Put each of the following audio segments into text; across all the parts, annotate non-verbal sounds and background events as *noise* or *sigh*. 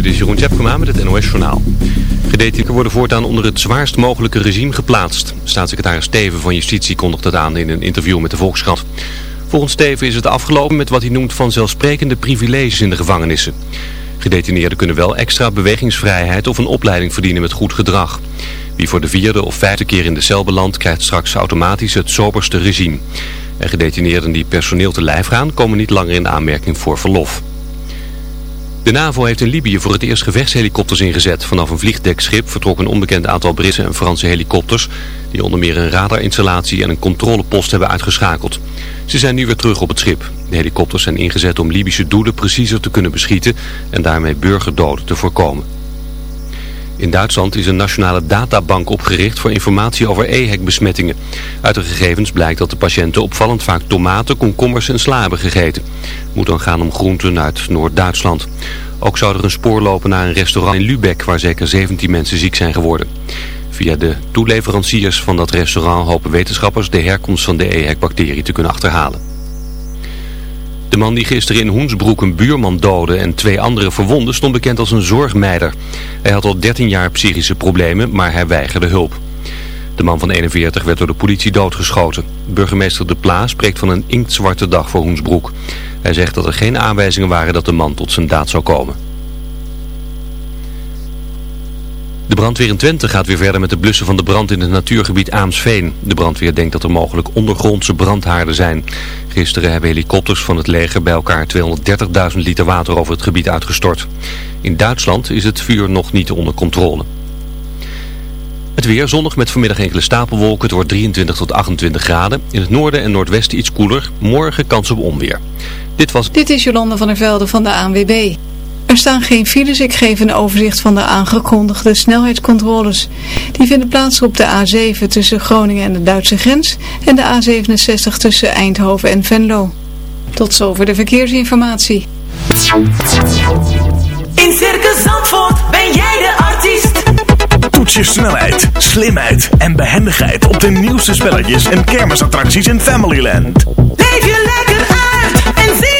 Dit is Jeroen Tjepkema met het NOS Journaal. Gedetineerden worden voortaan onder het zwaarst mogelijke regime geplaatst. Staatssecretaris Steven van Justitie kondigt dat aan in een interview met de Volkskrant. Volgens Steven is het afgelopen met wat hij noemt vanzelfsprekende privileges in de gevangenissen. Gedetineerden kunnen wel extra bewegingsvrijheid of een opleiding verdienen met goed gedrag. Wie voor de vierde of vijfde keer in de cel belandt krijgt straks automatisch het soberste regime. En gedetineerden die personeel te lijf gaan komen niet langer in aanmerking voor verlof. De NAVO heeft in Libië voor het eerst gevechtshelikopters ingezet. Vanaf een vliegdekschip vertrok een onbekend aantal Britse en Franse helikopters... die onder meer een radarinstallatie en een controlepost hebben uitgeschakeld. Ze zijn nu weer terug op het schip. De helikopters zijn ingezet om Libische doelen preciezer te kunnen beschieten... en daarmee burgerdoden te voorkomen. In Duitsland is een nationale databank opgericht voor informatie over EHEC-besmettingen. Uit de gegevens blijkt dat de patiënten opvallend vaak tomaten, komkommers en sla hebben gegeten. Het moet dan gaan om groenten uit Noord-Duitsland. Ook zou er een spoor lopen naar een restaurant in Lübeck waar zeker 17 mensen ziek zijn geworden. Via de toeleveranciers van dat restaurant hopen wetenschappers de herkomst van de EHEC-bacterie te kunnen achterhalen. De man die gisteren in Hoensbroek een buurman doodde en twee anderen verwonde stond bekend als een zorgmeider. Hij had al 13 jaar psychische problemen, maar hij weigerde hulp. De man van 41 werd door de politie doodgeschoten. Burgemeester De Pla spreekt van een inktzwarte dag voor Hoensbroek. Hij zegt dat er geen aanwijzingen waren dat de man tot zijn daad zou komen. De brandweer in Twente gaat weer verder met de blussen van de brand in het natuurgebied Aamsveen. De brandweer denkt dat er mogelijk ondergrondse brandhaarden zijn. Gisteren hebben helikopters van het leger bij elkaar 230.000 liter water over het gebied uitgestort. In Duitsland is het vuur nog niet onder controle. Het weer zonnig met vanmiddag enkele stapelwolken. Het wordt 23 tot 28 graden. In het noorden en noordwesten iets koeler. Morgen kans op onweer. Dit was... Dit is Jolande van der Velde van de ANWB. Er staan geen files. Ik geef een overzicht van de aangekondigde snelheidscontroles. Die vinden plaats op de A7 tussen Groningen en de Duitse grens en de A67 tussen Eindhoven en Venlo. Tot zover de verkeersinformatie. In Circus Zandvoort ben jij de artiest. Toets je snelheid, slimheid en behendigheid op de nieuwste spelletjes en kermisattracties in Familyland. Leef je lekker uit en zie.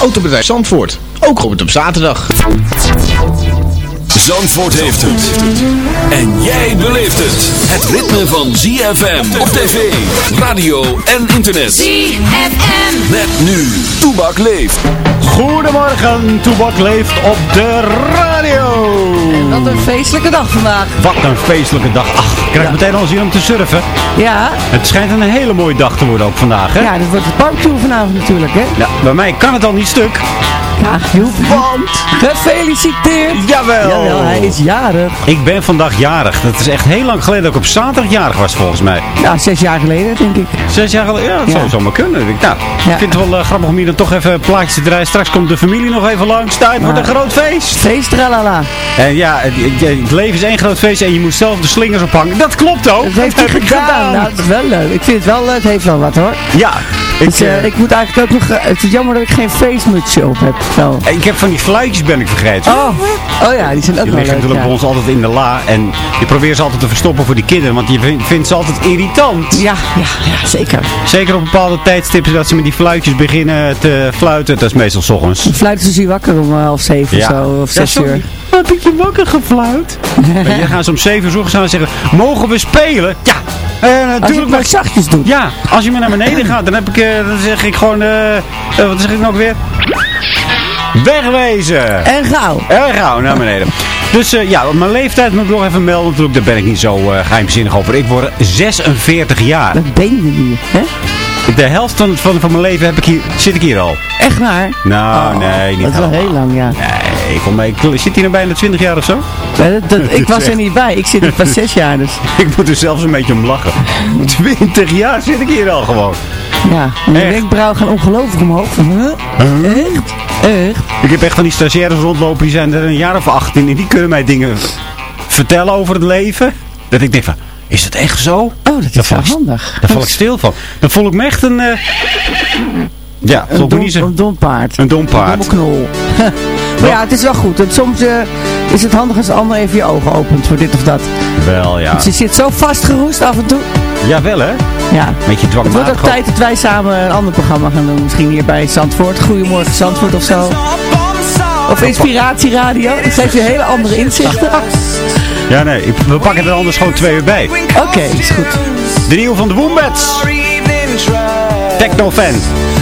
Autobedrijf Zandvoort, ook op het op zaterdag. Zandvoort heeft het. En jij beleeft het. Het ritme van ZFM op tv, radio en internet. ZFM. Met nu, Toebak leeft. Goedemorgen, Toebak leeft op de radio. Wat een feestelijke dag vandaag. Wat een feestelijke dag. Ach, ik krijg meteen al zin om te surfen. Ja. Het schijnt een hele mooie dag te worden ook vandaag, hè? Ja, dat wordt het barbecue vanavond natuurlijk, hè? Ja, bij mij kan het al niet stuk. Joep. Want gefeliciteerd. Jawel. Jawel, hij is jarig. Ik ben vandaag jarig. Dat is echt heel lang geleden dat ik op zaterdag jarig was, volgens mij. Ja, zes jaar geleden, denk ik. Zes jaar geleden? Ja, dat Ja. zou zomaar kunnen. Ik, nou, Ja. ik vind het wel eh, grappig om hier dan toch even plaatjes te draaien. Straks komt de familie nog even langs. Tijd wordt een groot feest. Feest, tralala. En ja, het, leven is één groot feest en je moet zelf de slingers ophangen. Dat klopt ook. Dat heeft hij heb ik gedaan. Nou, dat is wel leuk. Ik vind het wel, het heeft wel wat hoor. Ja, ik, Dus, eh, eh, ik moet eigenlijk ook nog, eh, het is jammer dat ik geen feestmutsje op heb. Ik heb van die fluitjes ben ik vergeten. Oh, oh ja, die zijn ook Die wel liggen leuk. natuurlijk Ja. bij ons altijd in de la. En je probeert ze altijd te verstoppen voor die kinderen. Want je vindt, ze altijd irritant. Ja, ja, ja, zeker. Zeker op bepaalde tijdstippen dat ze met die fluitjes beginnen te fluiten. Dat is meestal s ochtends. Fluiten ze wakker om half zeven Ja. of zo, of zes uur. heb ik je wakker gefluit? *laughs* en dan gaan ze om 7 uur ochtends aan en zeggen, mogen we spelen? Ja, eh, Als je natuurlijk. het maar zachtjes doet. Ja, als je maar naar beneden *clears throat* gaat, dan, heb ik, dan zeg ik gewoon, eh, eh, wat zeg ik nou ook weer? Wegwezen! En gauw. Erg gauw naar beneden. Dus eh, ja, mijn leeftijd moet ik nog even melden. Natuurlijk, daar ben ik niet zo eh, geheimzinnig over. Ik word 46 jaar. Dat ben je niet, hè? De helft van, van, van mijn leven heb ik hier, zit ik hier al. Echt waar? Nou, Oh, nee, niet Dat is wel heel lang, ja. Nee, voor mij, ik zit hier nou bijna 20 jaar of zo. Ja, dat, dat- *laughs* ik was er niet bij. Ik zit er pas *laughs* zes jaar, dus Ik moet er zelfs een beetje om lachen. *laughs* 20 jaar zit ik hier al gewoon. Ja. En Echt? wenkbrauwen gaan ongelooflijk omhoog. Huh? Echt? Echt? Ik heb echt van die stagiaires rondlopen, die zijn er een jaar of 18 en die kunnen mij dingen vertellen over het leven. Dat ik denk van, is dat echt zo? Oh, dat is wel handig. Daar val ik stil van. Dan voel ik me echt een... eh, Ja, Een dom, niet zo... een dom paard. Een dom Een paard. domme knol. *laughs* maar ja, het is wel goed. Want soms eh, is het handig als de ander even je ogen opent voor dit of dat. Wel, ja. Ze zit zo vastgeroest af en toe. Ja, wel hè? Ja. Beetje Het wordt ook dwangmatig. tijd dat wij samen een ander programma gaan doen. Misschien hier bij Zandvoort. Goedemorgen Zandvoort of zo. Of Inspiratieradio. Dat geeft je hele andere inzichten. Ja, nee, we pakken er anders gewoon twee uur bij. Oké, is goed. De nieuwe van de Wombats. Techno-fan. She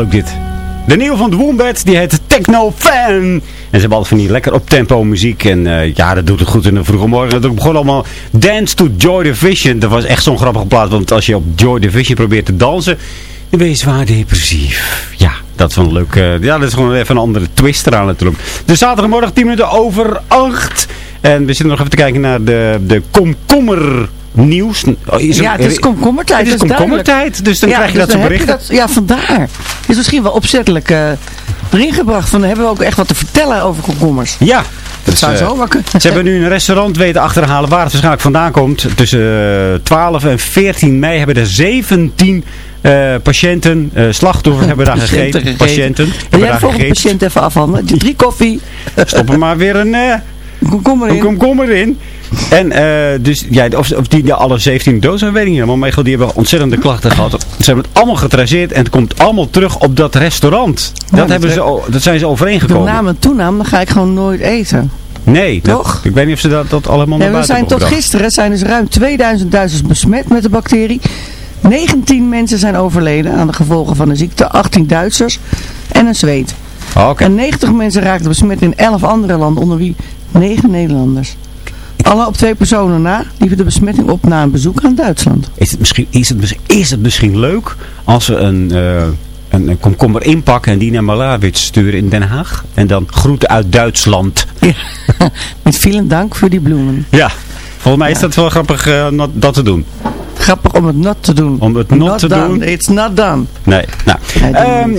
leuk dit. De nieuwe van de Wombats, die heet Techno Fan. En ze hebben altijd van die lekker op tempo muziek. En eh, ja, dat doet het goed in de vroege morgen. Dat begon allemaal Dance to Joy Division. Dat was echt zo'n grappige plaat. Want als je op Joy Division probeert te dansen, dan ben je zwaar depressief. Ja, dat is wel een leuk... eh, ja, dat is gewoon even een andere twist eraan natuurlijk. Dus zaterdagmorgen 10 minuten over 8. En we zitten nog even te kijken naar de, de komkommer nieuws. Oh, is ja, het is komkommertijd. Het is komkommertijd, dus dan Ja, krijg je dus dat soort berichten. dat- ja, vandaar. Is misschien wel opzettelijk eh, erin gebracht. Van, dan hebben we ook echt wat te vertellen over komkommers. Ja. Dat zou eh, zo kunnen. Ze hebben nu een restaurant weten achterhalen waar het waarschijnlijk vandaan komt. Tussen eh, 12 en 14 mei hebben er 17 eh, patiënten, eh, slachtoffers hebben daar *laughs* gegeten. gegeten. Patiënten Wil hebben jij volgende patiënt even afhandelen? Drie koffie, Stop er maar weer een, eh, komkommer een in. komkommer in. En eh, dus, ja, of, of die alle 17 dood zijn, weet ik niet helemaal. Maar die hebben ontzettende klachten gehad. Ze hebben het allemaal getraceerd en het komt allemaal terug op dat restaurant. Dat, dat hebben ze, dat zijn ze overeengekomen. naam en toenaam, dan ga ik gewoon nooit eten. Nee, dat- Toch? ik weet niet of ze dat, dat allemaal naar Ja, buiten zijn tot gisteren zijn dus ruim 2000 Duitsers besmet met de bacterie. 19 mensen zijn overleden aan de gevolgen van de ziekte. 18 Duitsers en een Zweed. Oh, Oké. En 90 mensen raakten besmet in 11 andere landen, onder wie 9 Nederlanders. Alle op twee personen na liepen de besmetting op na een bezoek aan Duitsland. Is het misschien, is het, is het misschien leuk als we een, eh, een, een komkommer inpakken en die naar Malawits sturen in Den Haag? En dan groeten uit Duitsland. Ja. *laughs* Met vielen dank voor die bloemen. Ja, volgens mij is dat wel grappig eh, not- dat te doen. Grappig om het not te doen. Om het not te done. doen. It's not done. Nee, nou. Ehm,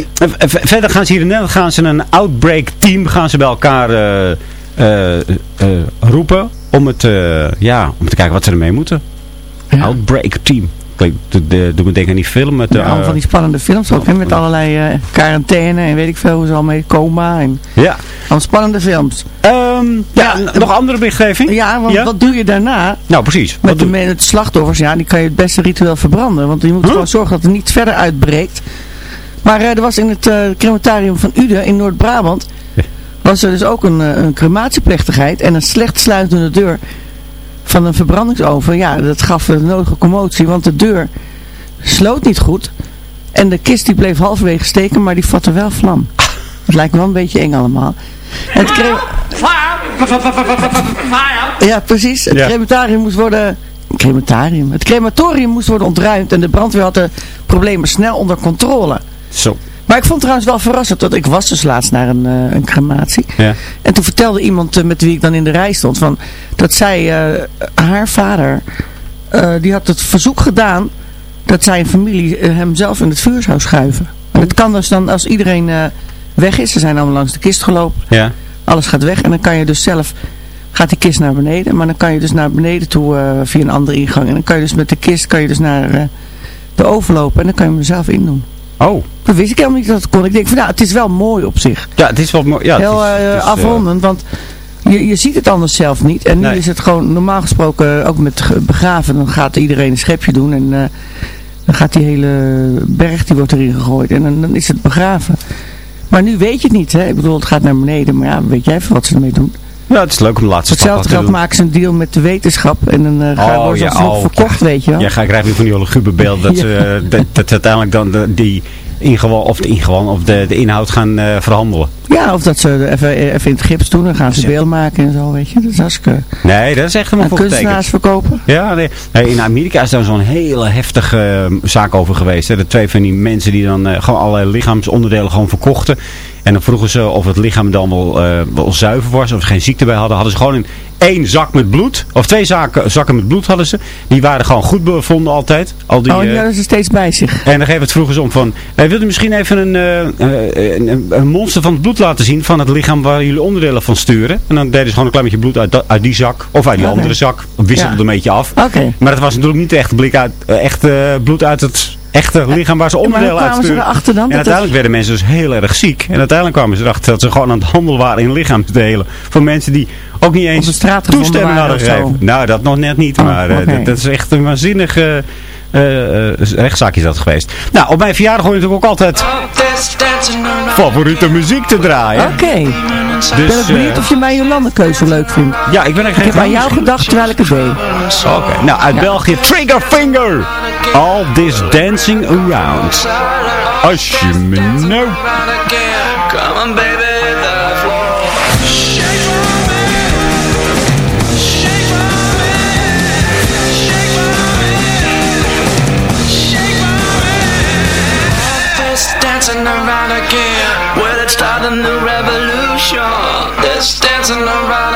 v- verder gaan ze hier in Nederland gaan ze een outbreak team gaan ze bij elkaar eh, eh, eh, roepen om, het, eh, ja, om te kijken wat ze ermee moeten. Ja. Outbreak team. Kijk, de, de, doe me denken aan die film met de... Ja, allemaal van die spannende films ook, hè, met allerlei eh, quarantaine en weet ik veel hoe ze al mee coma. En ja. allemaal spannende films. Ehm, ja, nog andere berichtgeving? Ja, want Ja? wat doe je daarna? Nou, precies. Met de, met de slachtoffers, ja, die kan je het beste ritueel verbranden. Want je moet Huh? gewoon zorgen dat het niet verder uitbreekt. Maar eh, er was in het eh, crematorium van Uden in Noord-Brabant... Was er dus ook een, eh, een crematieplechtigheid en een slecht sluitende deur van een verbrandingsoven. Ja, dat gaf de nodige commotie, want de deur sloot niet goed. En de kist die bleef halverwege steken, maar die vatte wel vlam. Het lijkt wel een beetje eng allemaal. Het cre- ja, precies. Het crematorium moest worden... Crematorium. Het crematorium moest worden ontruimd en de brandweer had de problemen snel onder controle. Zo. Maar ik vond trouwens wel verrassend, dat ik was dus laatst naar een, eh, een crematie. Ja. En toen vertelde iemand eh, met wie ik dan in de rij stond, van, dat zij, eh, haar vader, die had het verzoek gedaan dat zijn familie hem zelf in het vuur zou schuiven. En dat kan dus dan als iedereen weg is, ze zijn allemaal langs de kist gelopen, Ja. alles gaat weg en dan kan je dus zelf, gaat die kist naar beneden, maar dan kan je dus naar beneden toe via een andere ingang. En dan kan je dus met de kist kan je dus naar eh, de oven lopen en dan kan je hem er zelf in doen. Oh. Dat wist ik helemaal niet dat het kon. Ik denk van nou, het is wel mooi op zich. Ja, het is wel mooi. Ja, het Heel is- eh, het is, eh, afrondend, want je, je ziet het anders zelf niet. En nu Nee. is het gewoon normaal gesproken, ook met begraven, dan gaat iedereen een schepje doen. En eh, dan gaat die hele berg, die wordt erin gegooid. En dan, dan is het begraven. Maar nu weet je het niet, hè. Ik bedoel, het gaat naar beneden, maar ja, weet jij even wat ze ermee doen. Ja, het is leuk om de laatste hetzelfde geld maken ze een deal met de wetenschap. En dan eh gaan Oh, ze ja, alsnog oh, verkocht, weet je wel. Ja, ga ik krijg weer van die luguber beeld dat, *laughs* Ja. ze, eh, dat, dat ze uiteindelijk dan de, die ingewan, of de of de, de inhoud gaan eh, verhandelen. Ja, of dat ze even, even in het gips doen. Dan gaan ze beelden maken en zo, weet je. Dat is hartstikke... Nee, dat is echt helemaal En voor kunstenaars verkopen. Ja, nee. Nee, in Amerika is daar zo'n hele heftige eh, zaak over geweest. Hè. De twee van die mensen die dan gewoon allerlei lichaamsonderdelen gewoon verkochten. En dan vroegen ze of het lichaam dan wel, eh, wel zuiver was, of ze geen ziekte bij hadden. Hadden ze gewoon in één zak met bloed, of twee zakken, zakken met bloed hadden ze. Die waren gewoon goed bevonden altijd. Al die, oh, die eh, hadden ze steeds bij zich. En dan geven het vroegen ze om van, wij wilden misschien even een, eh, eh, een, monster van het bloed laten zien van het lichaam waar jullie onderdelen van sturen. En dan deden ze gewoon een klein beetje bloed uit, uit die zak, of uit die andere zak. Wisselde Ja. een beetje af. Oké. Maar het was natuurlijk niet echt, blik uit, eh, echt eh, bloed uit het echte lichaam waar ze onderdelen uit kwamen ze sturen. erachter dan? En uiteindelijk werden mensen dus heel erg ziek. En uiteindelijk kwamen ze erachter dat ze gewoon aan het handelen waren in lichaamsdelen. Van mensen die ook niet eens toestemming hadden gegeven. Nou, dat nog net niet. Oh, maar eh, dat, dat is echt een waanzinnige rechtszaak is dat geweest. Nou, op mijn verjaardag hoor je natuurlijk ook altijd favoriete muziek te draaien. Oké. Ik Dus, ben ook benieuwd eh, of je mijn Jolande-keuze leuk vindt. ja, ik ben er Ik geen heb aan jou gedacht terwijl ik het deed. Oké, nou uit België, Trigger Finger. All this dancing around. Als je me nou... Come on, baby, start a new revolution. This dancing around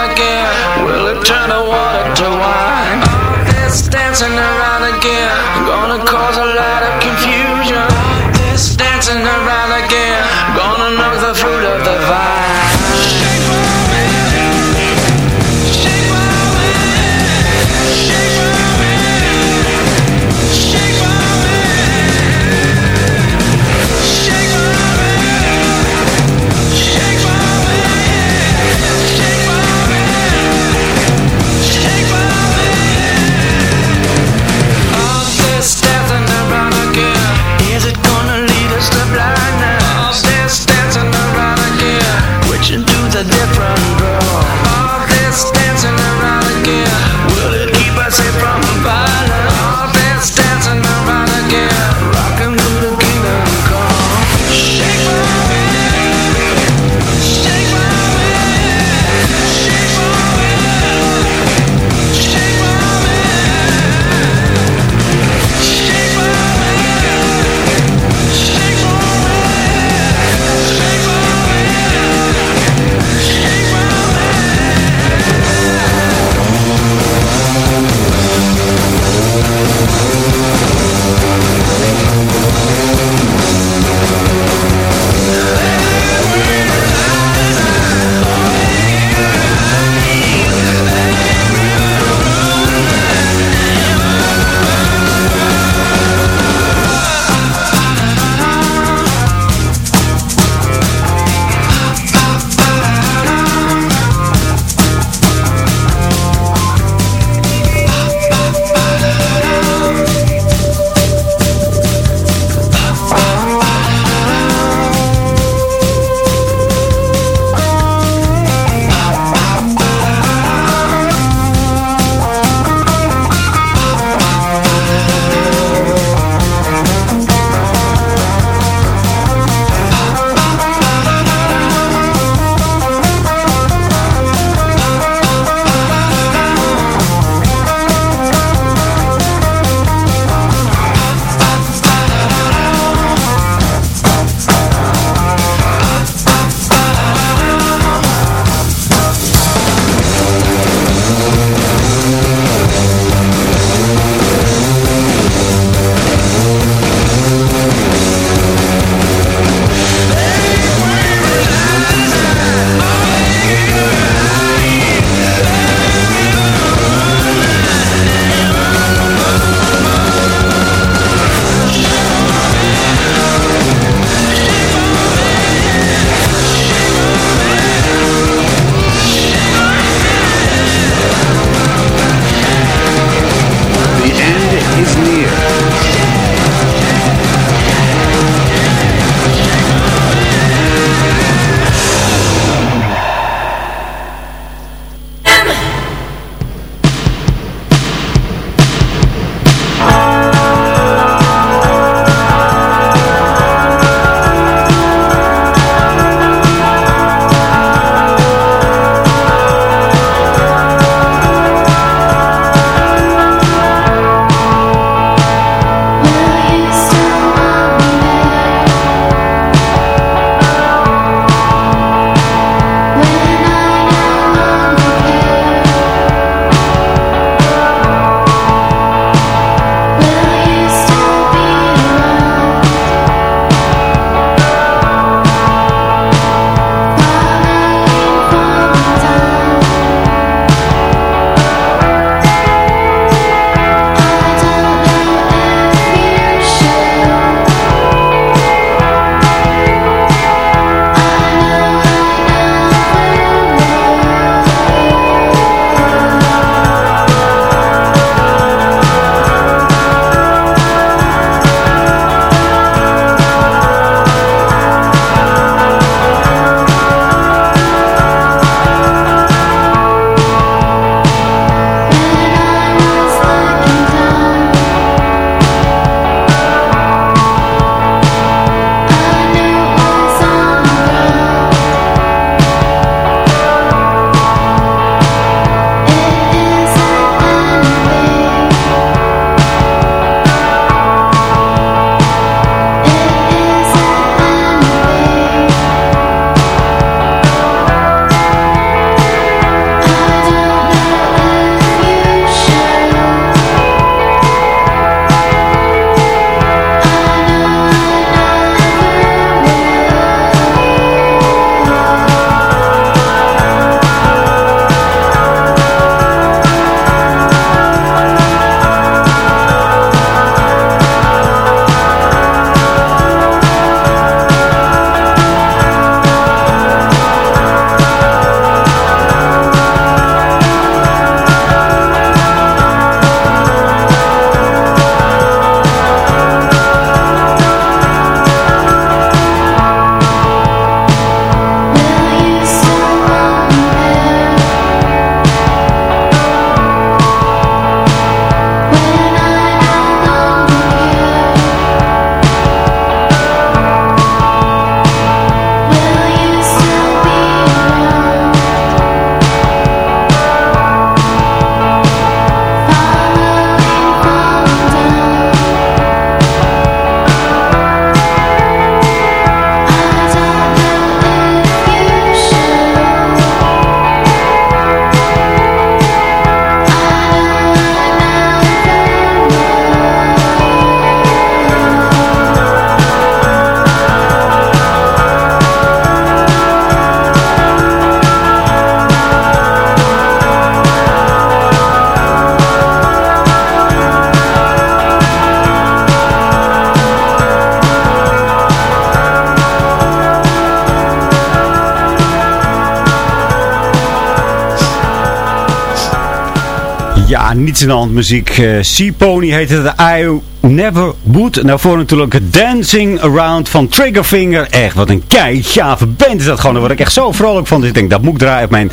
niets in de hand muziek. Eh, sea Pony heet het. I Never Would. Nou voor natuurlijk Dancing Around van Triggerfinger. Echt, wat een keigave band is dat gewoon. Daar word ik echt zo vrolijk van. Dus ik denk, dat moet ik draaien op mijn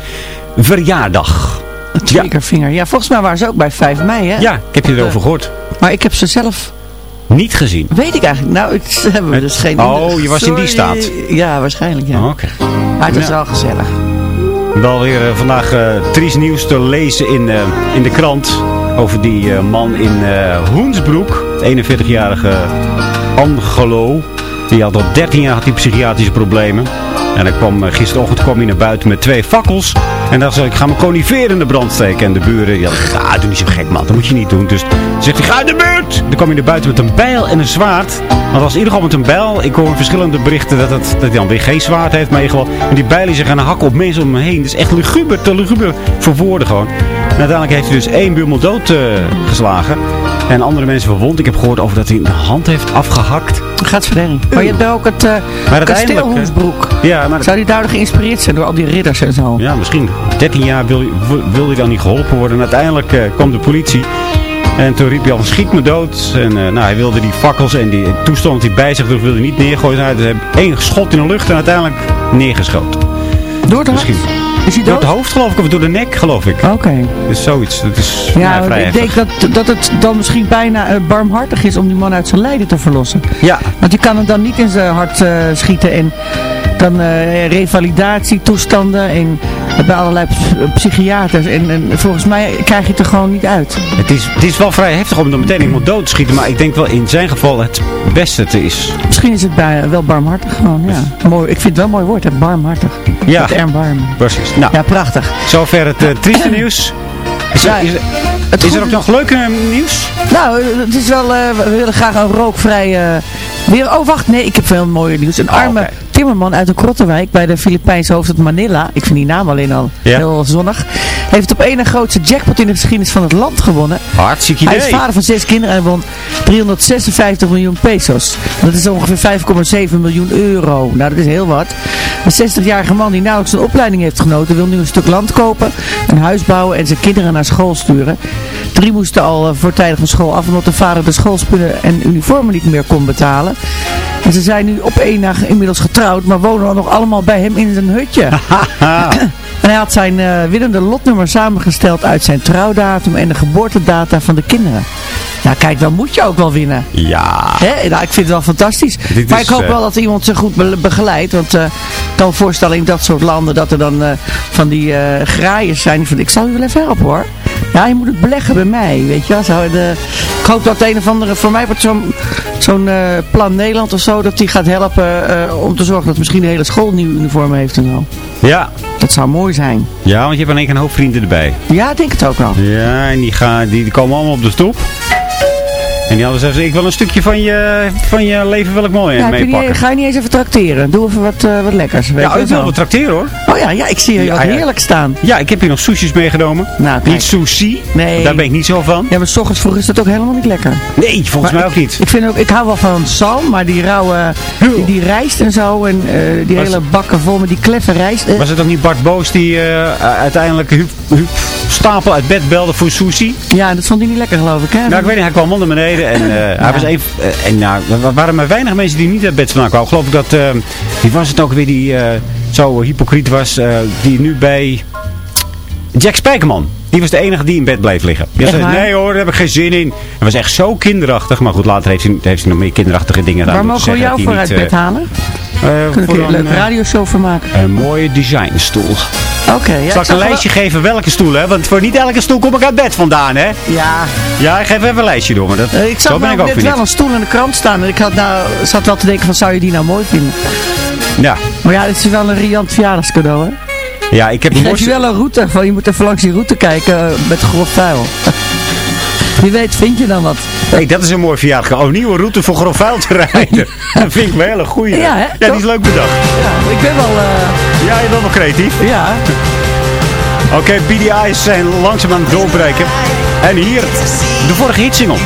verjaardag. Triggerfinger. Ja. volgens mij waren ze ook bij 5 mei, hè? Ja, ik heb je erover gehoord. Maar ik heb ze zelf... Niet gezien? Weet ik eigenlijk. Nou, ik hebben dus geen... Oh, je was in die staat? Ja, waarschijnlijk, ja. Oh, Oké. Maar het is wel gezellig. Wel weer uh, vandaag uh, triest nieuws te lezen in, uh, in de krant. Over die man in Hoensbroek. 41-jarige Angelo. Die had al 13 jaar had die psychiatrische problemen. En hij kwam, gisterochtend kwam hij naar buiten met twee fakkels. En dan zei ik, ga mijn conifeer in de brand steken. En de buren, gezegd, ah, doe niet zo gek man, dat moet je niet doen. Dus zegt hij, ga in de buurt! Dan kwam hij naar buiten met een bijl en een zwaard. Maar was in ieder geval met een bijl. Ik hoor verschillende berichten dat, het, dat hij dan weer geen zwaard heeft. Maar geval, en die bijlen zich gaan hakken op mensen om me heen. Dat is echt luguber, te luguber voor woorden gewoon. En uiteindelijk heeft hij dus één buurman doodgeslagen. Uh, en andere mensen verwond. Ik heb gehoord over dat hij een hand heeft afgehakt. Gaat verder. Maar je hebt ook het uh, maar kasteel Hoensbroek. Ja, maar Zou die daardoor geïnspireerd zijn door al die ridders en zo? Ja, misschien. 13 jaar wil, wil hij dan niet geholpen worden. En uiteindelijk uh, kwam de politie. En toen riep hij al, schiet me dood. En uh, nou, hij wilde die fakkels en die toestand die bij zich droeg, wilde niet neergooien. Hij had één schot in de lucht en uiteindelijk neergeschoten. Door het Misschien. Is hij Door het hoofd geloof ik, of door de nek geloof ik. Oké. Okay. Dus zoiets. Dat is ja, vrij ik denk dat, dat het dan misschien bijna uh, barmhartig is om die man uit zijn lijden te verlossen. Ja. Want je kan hem dan niet in zijn hart uh, schieten en dan uh, revalidatietoestanden en bij allerlei psychiaters. En, en, volgens mij krijg je het er gewoon niet uit. Het is, het is wel vrij heftig om er meteen iemand dood te schieten. Maar ik denk wel in zijn geval het beste te is. Misschien is het bij, wel barmhartig gewoon, ja. Mooi, ik vind het wel een mooi woord, hè, barmhartig. Ja, het erbarmen. precies. Nou, ja, prachtig. Zover het uh, trieste nieuws. *clears throat* Is, ja, er, is, is er ook nog leuke nieuws? Nou, het is wel, uh, we willen graag een rookvrij... Uh, weer, oh, wacht, nee, ik heb veel mooie nieuws. Een Oh, arme. Timmerman uit de Krottenwijk bij de Filipijnse hoofdstad Manila. Ik vind die naam alleen al Ja. heel zonnig. Heeft op één grootste jackpot in de geschiedenis van het land gewonnen. Hartstikke idee. Hij is vader van zes kinderen en won 356 miljoen pesos. Dat is ongeveer 5,7 miljoen euro. Nou, dat is heel wat. Een 60-jarige man die nauwelijks een opleiding heeft genoten, wil nu een stuk land kopen, een huis bouwen en zijn kinderen naar school sturen. Drie moesten al eh, voortijdig van school af, omdat de vader de schoolspullen en uniformen niet meer kon betalen. En ze zijn nu op één dag inmiddels getrouwd, maar wonen dan nog allemaal bij hem in zijn hutje. *laughs* En hij had zijn uh, winnende lotnummer samengesteld uit zijn trouwdatum en de geboortedata van de kinderen. Nou kijk, dan moet je ook wel winnen. Ja. Hè? Nou, ik vind het wel fantastisch. Dit maar is, ik hoop eh, wel dat iemand ze goed be begeleidt. Want uh, ik kan me voorstellen in dat soort landen dat er dan uh, van die uh, graaiers zijn. Van, ik zal u wel even helpen hoor. Ja, je moet het beleggen bij mij, weet je wel. Zo, de, ik hoop dat een of andere, voor mij wordt zo'n zo'n uh, plan Nederland of zo, dat die gaat helpen uh, om te zorgen dat misschien de hele school nieuw uniform heeft en zo. Ja. Dat zou mooi zijn. Ja, want je hebt keer een hoop vrienden erbij. Ja, ik denk het ook wel. Ja, en die, gaan, die, die komen allemaal op de stoep. En die hadden gezegd, ik wil een stukje van je, van je leven wil ik mooi ja, meepakken. Niet, ga je niet eens even trakteren. Doe even wat, uh, wat lekkers. Weet ja, je ik wil wat trakteren hoor. Oh ja, ja ik zie hier Ja, heerlijk staan. Ja, ik heb hier nog sushis meegenomen. Nou. Niet sushi, Nee. daar ben ik niet zo van. Ja, maar s ochtends vroeg is dat ook helemaal niet lekker. Nee, volgens Maar mij ook niet. Ik, vind ook, ik hou wel van zalm, maar die rauwe, die, die rijst en zo. En uh, die Was- hele bakken vol met die kleffe rijst. eh, Was het ook niet Bart Boos die uiteindelijk Stapel uit bed belde voor sushi? ja, dat vond hij niet lekker geloof ik. Hè? Nou, ik weet niet, hij kwam onder beneden en uh, hij was een, uh, en nou, er waren maar weinig mensen die niet uit bed vandaan kwamen. Geloof ik dat, uh, wie was het ook weer die zo hypocriet was, die nu bij Jack Spijkerman. Die was de enige die in bed bleef liggen. Die zei, nee hoor, daar heb ik geen zin in. Hij was echt zo kinderachtig. Maar goed, later heeft hij, heeft hij nog meer kinderachtige dingen gedaan. Waar mogen we jou zeggen voor dat uit bed halen? eh, eh, Kunnen we voor een leuke eh, radioshow van maken? een mooie designstoel. Oké, ja. Zal ik een wel- lijstje geven welke stoel, hè? Want voor niet elke stoel kom ik uit bed vandaan, hè? Ja, Ja, ik geef even een lijstje door. Maar dat, Eh, ik zo zag ben ik ook net wel een stoel in de krant staan. En ik had nou, zat wel te denken van, zou je die nou mooi vinden? Ja. Maar ja, dit is wel een riant verjaardagscadeau, hè? Ja, ik heb een geef je wel een route van, je moet even langs die route kijken eh, met grof vuil. *laughs* Wie weet vind je dan wat. Hey, dat is een mooi verjaardag. Oh, nieuwe route voor grof vuil te rijden. *laughs* dat vind ik wel een hele goeie. Ja, hè? Ja, die is leuk bedacht. Ja, ik ben wel, eh, Ja, je bent wel creatief. ja. Oké, BDI's zijn langzaam aan het doorbreken. En hier, de vorige hitsingle.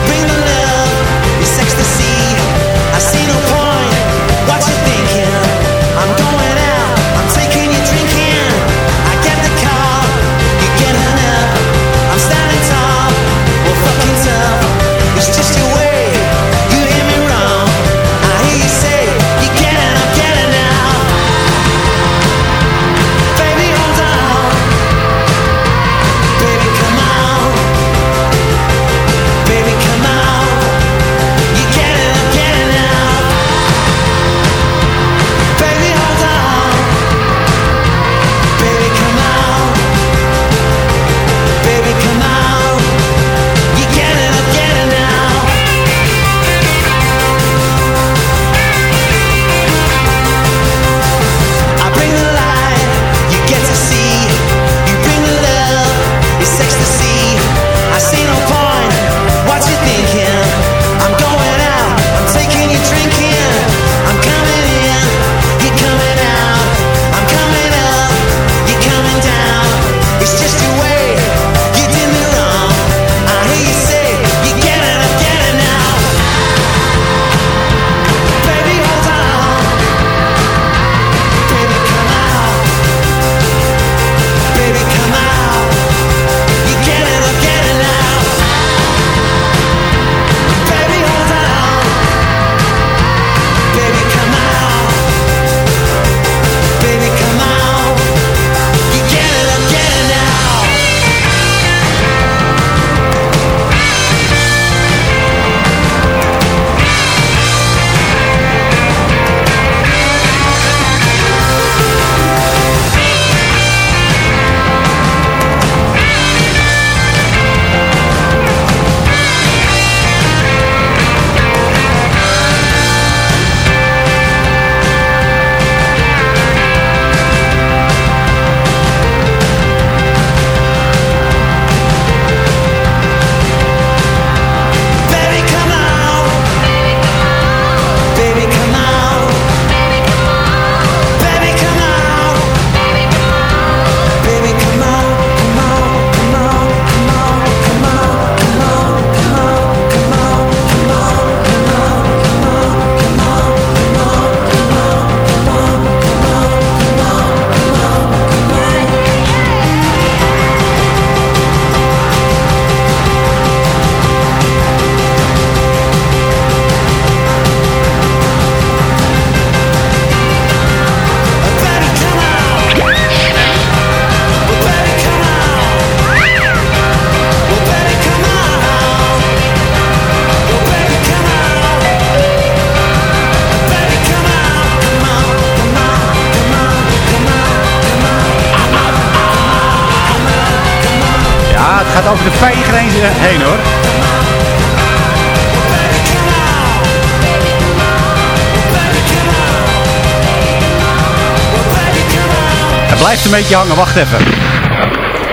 Hangen, wacht even.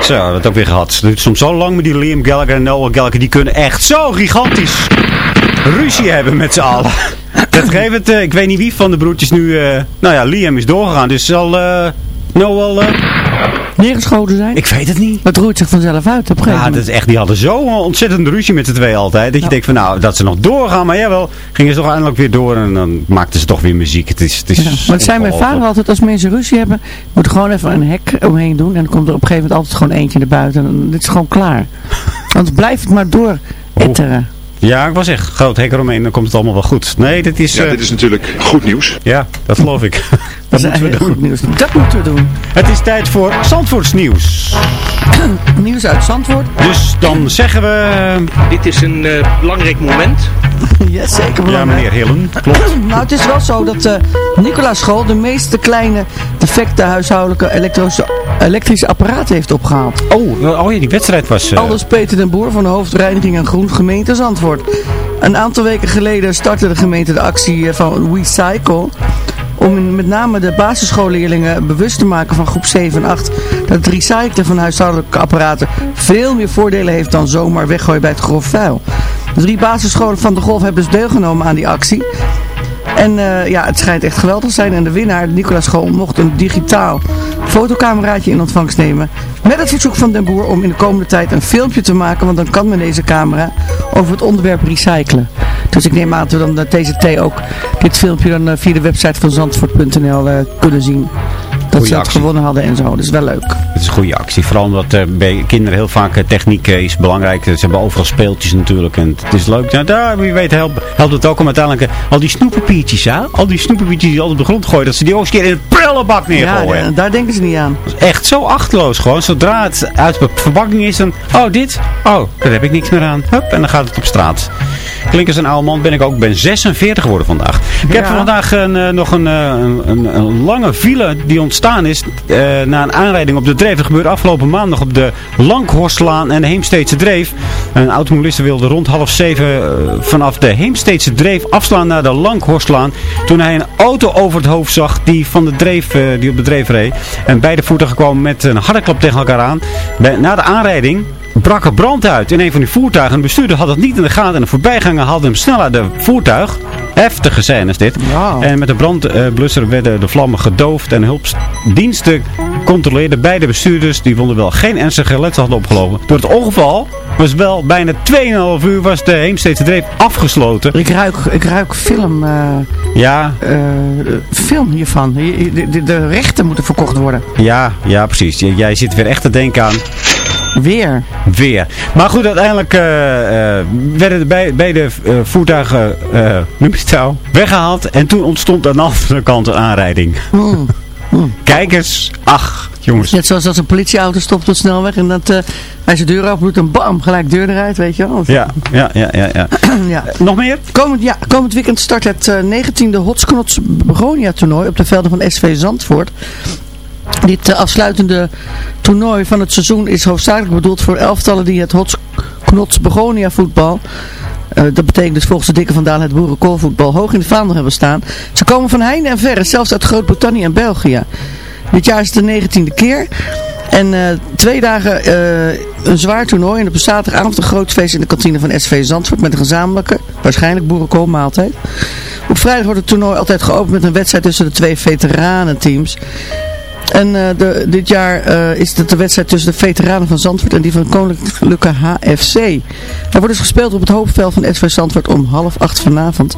Zo, dat ook weer gehad. Het duurt soms zo lang met die Liam Gallagher en Noah Gallagher. Die kunnen echt zo gigantisch ruzie hebben met z'n allen. *clears throat* Dat geeft het, eh, ik weet niet wie van de broertjes nu... eh, nou ja, Liam is doorgegaan, dus zal eh Noah... Neergeschoten zijn? ik weet het niet. Het roeit zich vanzelf uit op een gegeven Ja, dat is echt, die hadden zo ontzettend ruzie met de twee altijd. Dat je denkt van nou, dat ze nog doorgaan. Maar jawel, gingen ze toch eindelijk weer door. En dan maakten ze toch weer muziek. Het is, het is Ja, maar het zei mijn vader altijd, als mensen ruzie hebben, moet gewoon even een hek omheen doen. En dan komt er op een gegeven moment altijd gewoon eentje naar buiten. En dit is gewoon klaar. *laughs* Want blijf het maar door etteren. Ja, ik was echt groot hek eromheen. Dan komt het allemaal wel goed. Nee, dit is... Ja, eh, dit is natuurlijk goed nieuws. Ja, dat geloof ik. *laughs* Dat dat is moeten we doen. goed nieuws. Dat moeten we doen. Het is tijd voor Zandvoorts nieuws. Nieuws uit Zandvoort. Dus dan zeggen we... Dit is een eh, belangrijk moment. *laughs* ja, zeker Ja, belangrijk. meneer Hillen. Klopt. *clears throat* Nou, het is wel zo dat de Nicolaas School de meeste kleine defecte huishoudelijke elektrische, elektrische apparaten heeft opgehaald. Oh, oh ja, die wedstrijd was... eh, Aldus Peter den Boer van de hoofdreiniging en groen gemeente Zandvoort. Een aantal weken geleden startte de gemeente de actie eh, van Recycle. Om met name de basisschoolleerlingen bewust te maken van groep 7 en 8. Dat het recyclen van huishoudelijke apparaten veel meer voordelen heeft dan zomaar weggooien bij het grof vuil. Drie basisscholen van de Golf hebben dus deelgenomen aan die actie. En eh, ja, het schijnt echt geweldig te zijn. En de winnaar, de Nicolaas School, mocht een digitaal fotocameraatje in ontvangst nemen. Met het verzoek van Den Boer om in de komende tijd een filmpje te maken. Want dan kan men deze camera over het onderwerp recyclen. Dus ik neem aan dat we dan deze T ook dit filmpje dan eh, via de website van zandvoort.nl eh, kunnen zien. Dat Goeie ze het actie. gewonnen hadden en zo. Dat is wel leuk. Het is een goede actie. Vooral omdat eh, bij kinderen heel vaak techniek is belangrijk. Ze hebben overal speeltjes natuurlijk. En het is leuk. Nou, daar, wie weet helpt, helpt het ook om uiteindelijk al die snoeppapiertjes, hè? Al die snoeppapiertjes die altijd op de grond gooien. Dat ze die ook eens een keer in de prullenbak Ja, neergooien. ja, daar denken ze niet aan. Dat is echt zo achterloos gewoon. Zodra het uit de verpakking is, dan... Oh, dit? Oh, daar heb ik niks meer aan. Hup, en dan gaat het op straat. Klinkt als een oude man, ben ik ook. Ik ben 46 geworden vandaag. Ik heb Ja. vandaag een, eh, nog een, eh, een, een, lange file die ontstaan is eh, na een aanrijding op de Dreef. Dat gebeurde afgelopen maandag op de Langhorstlaan en de Heemsteedse Dreef. Een automobilist wilde rond half zeven vanaf de Heemsteedse Dreef afslaan naar de Langhorstlaan. Toen hij een auto over het hoofd zag die, van de dreef, die op de Dreef reed. En beide voertuigen kwamen met een harde klap tegen elkaar aan. Bij, na de aanrijding brak er brand uit in een van die voertuigen. De bestuurder had het niet in de gaten en de voorbijganger haalde hem snel uit de voertuig. Heftige scène is dit. En met de brandblusser werden de vlammen gedoofd en hulpdiensten controleerden beide bestuurders. Die vonden wel geen ernstige letsel hadden opgelopen. Door het ongeval was wel bijna 2,5 uur was de Heemsteedse Dreef afgesloten. Ik ruik, ik ruik film, eh, Ja, eh, film hiervan. Hier- De, de, de rechten moeten verkocht worden. ja, ja precies. J- Jij zit weer echt te denken aan Weer. weer. Maar goed, uiteindelijk eh, eh, werden de bij- beide eh, voertuigen uh, weggehaald. En toen ontstond aan de andere kant een aanrijding. Mm. Kijk eens. Ach, jongens. Net zoals als een politieauto stopt op snelweg en dat, eh hij zijn deur doet en bam, gelijk deur eruit, weet je wel. Of- Ja, ja, ja, ja. ja. *clears throat* ja. Nog meer? Komend, ja, komend weekend start het eh, 19e Hotsknots Begonia toernooi op de velden van SV Zandvoort. Dit eh, afsluitende toernooi van het seizoen is hoofdzakelijk bedoeld voor elftallen die het Hotsknots Begonia voetbal... eh, dat betekent dus volgens de dikke vandaan het boerenkoolvoetbal hoog in de vaandel hebben staan. Ze komen van heinde en verre, zelfs uit Groot-Brittannië en België. Dit jaar is het de negentiende keer. En eh, twee dagen een zwaar toernooi. En op zaterdagavond een groot feest in de kantine van SV Zandvoort. Met een gezamenlijke, waarschijnlijk boerenkoolmaaltijd. Op vrijdag wordt het toernooi altijd geopend met een wedstrijd tussen de twee veteranenteams. En eh, de, dit jaar eh, is het de wedstrijd tussen de veteranen van Zandvoort en die van Koninklijke HFC. Er wordt dus gespeeld op het hoofdveld van SV Zandvoort om half acht vanavond.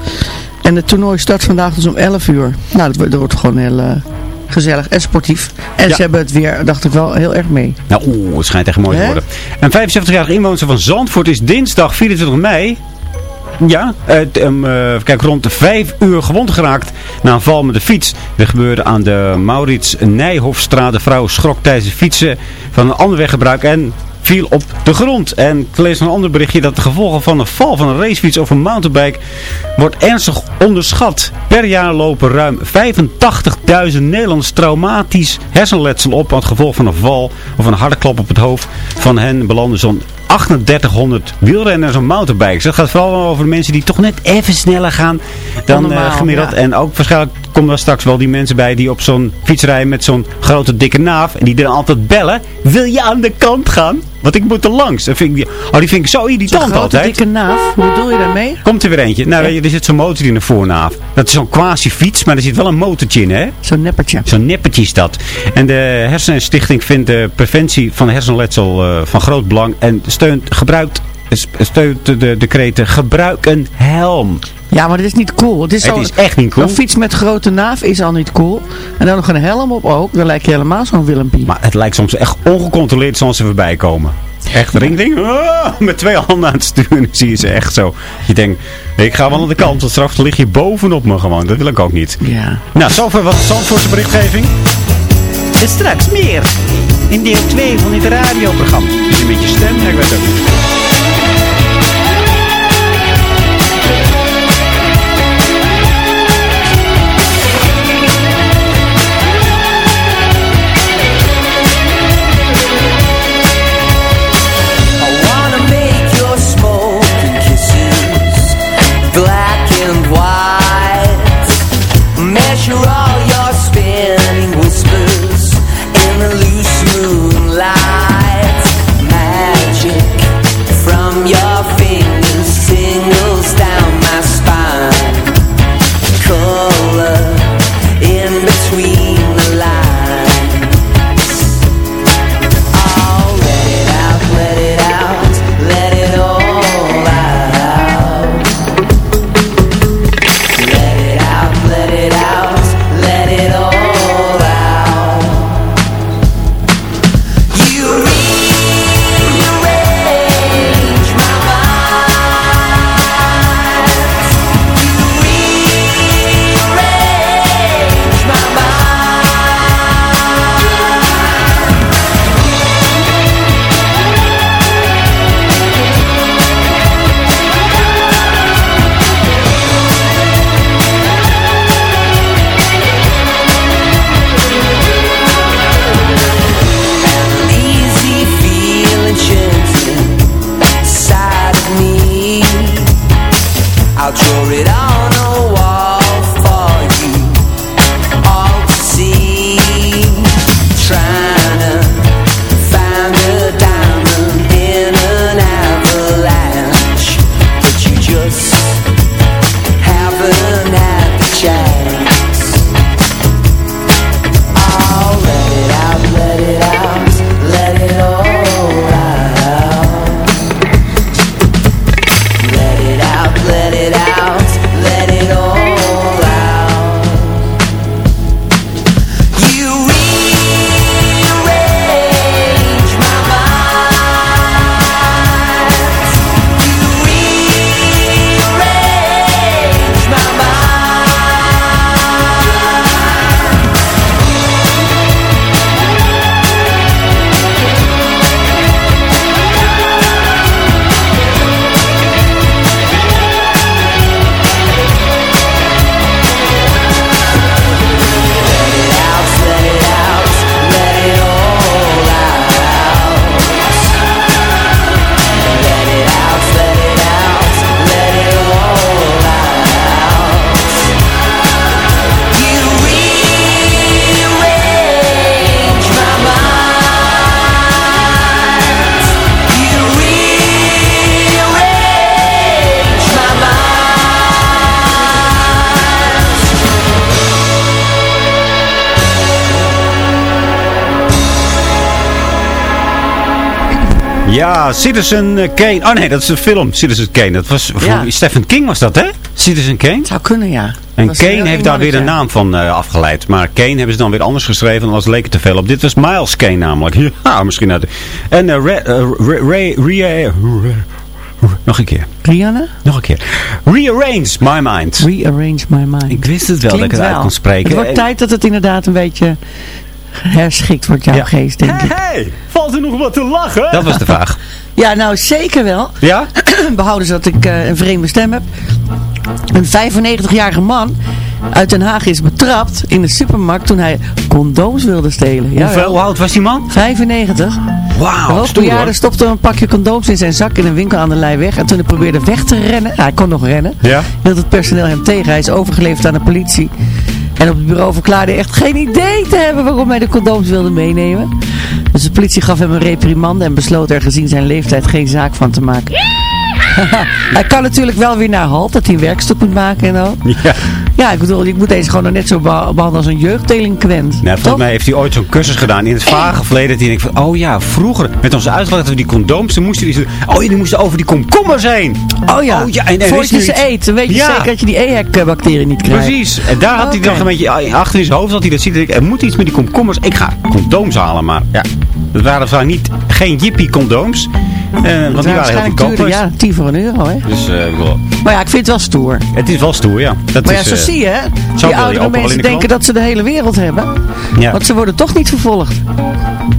En het toernooi start vandaag dus om 11 uur. Nou, dat, wordt- dat wordt gewoon heel eh, gezellig en sportief. En Ja. ze hebben het weer, dacht ik wel, heel erg mee. Nou, oeh, het schijnt echt mooi te worden. Een 75-jarige inwoner van Zandvoort is dinsdag 24 mei... Ja, um, eh, kijk, rond 5 uur gewond geraakt na een val met de fiets. Dit gebeurde aan de Maurits Nijhofstraat. De vrouw schrok tijdens het fietsen van een ander weggebruik en viel op de grond. En ik lees een ander berichtje dat de gevolgen van een val van een racefiets of een mountainbike wordt ernstig onderschat. Per jaar lopen ruim 85.000 Nederlanders traumatisch hersenletsel op aan het gevolg van een val of een harde klap op het hoofd. Van hen belanden zo'n 3800 wielrenners en mountainbikes. Dat gaat vooral over de mensen die toch net even sneller gaan dan eh, gemiddeld. ja. En ook waarschijnlijk komen er straks wel die mensen bij die op zo'n fiets rijden met zo'n grote dikke naaf. En die dan altijd bellen. Wil je aan de kant gaan? Want ik moet er langs. Dat vind ik, oh, die vind ik zo irritant grote altijd. dikke naaf. Hoe bedoel je daarmee? Komt er weer eentje. Nou, er zit zo'n motor in de voornaaf. Dat is zo'n quasi fiets, maar er zit wel een motortje in, hè? Zo'n neppertje. Zo'n nippertje is dat. En de Hersenstichting vindt de preventie van hersenletsel eh, van groot belang. En steunt, gebruikt, steunt de, de, de kreten gebruik een helm. Ja, maar dit is niet cool. Het is, Het is echt niet cool. Een fiets met grote naaf is al niet cool. En dan nog een helm op ook. Dan lijkt je helemaal zo'n Willempie. Maar het lijkt soms echt ongecontroleerd zoals ze voorbij komen. Echt ring ding. ah, met twee handen aan het sturen. Zie je ze echt zo. Je denkt, ik ga wel aan de kant. Want straks lig je bovenop me gewoon. Dat wil ik ook niet. Ja. Nou, zover wat Zandvoortse berichtgeving. En straks meer. In deel 2 van dit radioprogramma. Is een beetje stem? Ja, ik weet het ook niet. Ja, Citizen Kane. Oh nee, dat is een film. Citizen Kane. Dat was Ja. Stephen King was dat, hè? Citizen Kane. Zou kunnen, ja. En Kane heeft daar weer een naam van eh, afgeleid. Maar Kane hebben ze dan weer anders geschreven. En anders leek het te veel op. Dit was Miles Kane namelijk. *laughs* Ja, misschien uit. En Ra- Ra- Ray... Ria- nog een keer. Rihanna? Nog een keer. Rearrange my mind. Rearrange my mind. Ik wist het wel dat ik het uit kon spreken. Het wordt tijd dat het inderdaad een beetje herschikt wordt jouw Ja. geest, denk ik. Hey, valt er nog wat te lachen? Dat was de vraag. *laughs* Ja, nou zeker wel. Ja? *clears throat* Behouden ze dat ik eh, een vreemde stem heb. Een 95-jarige man uit Den Haag is betrapt in de supermarkt toen hij condooms wilde stelen. Ja, Hoeveel, hoe oud was die man? 95. De Wauw, hoogbejaarde hoor. stopte een pakje condooms in zijn zak in een winkel aan de Leijweg. En toen hij probeerde weg te rennen, hij kon nog rennen, Ja? hield het personeel hem tegen. Hij is overgeleverd aan de politie. En op het bureau verklaarde hij echt geen idee te hebben waarom hij de condooms wilde meenemen. Dus de politie gaf hem een reprimande en besloot er gezien zijn leeftijd geen zaak van te maken. *laughs* hij kan natuurlijk wel weer naar halt, dat hij een werkstuk moet maken en al. Ja. Ja, ik bedoel, ik moet deze gewoon nog net zo beha- behandelen als een jeugddelinquent. Nou, volgens Toch? mij heeft hij ooit zo'n cursus gedaan in het vage verleden. Dat hij denkt van, oh ja, vroeger met onze uitgelegd dat we die condooms, dan moesten die, oh ja, die moesten over die komkommers heen. Oh ja, Oh ja, en- en voordat je ze eet, dan weet je Ja. zeker dat je die EHEC-bacterie niet krijgt. Precies. En daar had hij nog een beetje achter in zijn hoofd, dat hij dat ziet. ik, Er moet iets met die komkommers. Ik ga condooms halen, maar ja. Dat waren vaak niet, geen jippie Eh, want die waren heel waarschijnlijk goedkoop. duurder, ja, 10 voor een euro, hè. Dus eh, Maar ja, ik vind het wel stoer. het is wel stoer, ja. Dat Maar ja, is, zo eh, zie je, hè. zo Die oudere mensen de denken dat ze de hele wereld hebben. Ja, Want ze worden toch niet vervolgd.